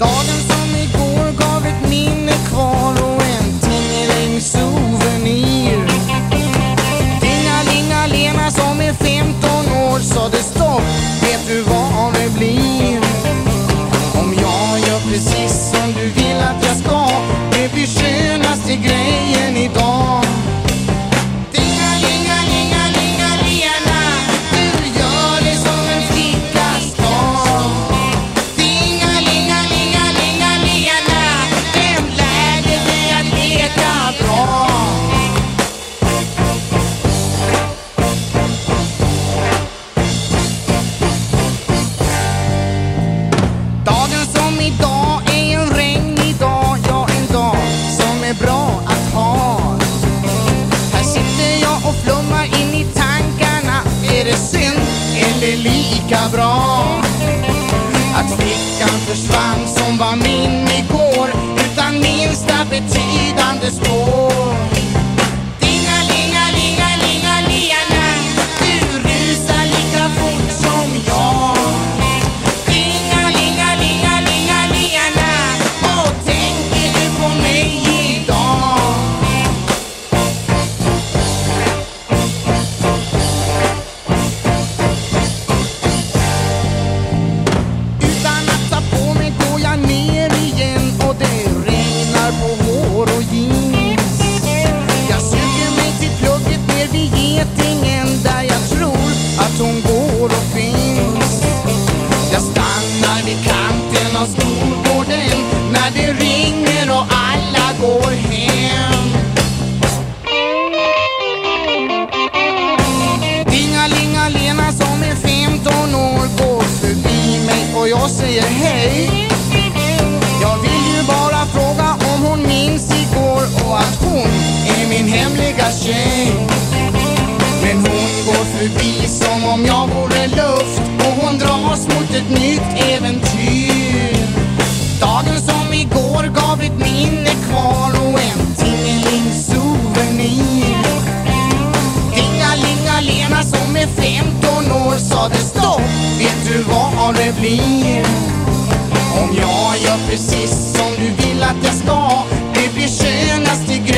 Dagen som igår gav ett minne kvar och en tingeling souvenir. Dinga linga Lena som är 15 år sade stopp, vet du vad det blir? Bra? Att flickan försvann jag säger hej. Jag vill ju bara fråga om hon minns igår och att hon är min hemliga tjej. Men hon går förbi som om jag vore luft och hon dras mot ett nytt äventyr. Dagen som igår gav ett minne kvar och en tingeling souvenir. Dingalingalena som är 15 sa det stopp Vet du vad det blir? Om jag gör precis som du vill att jag ska Det blir skönast i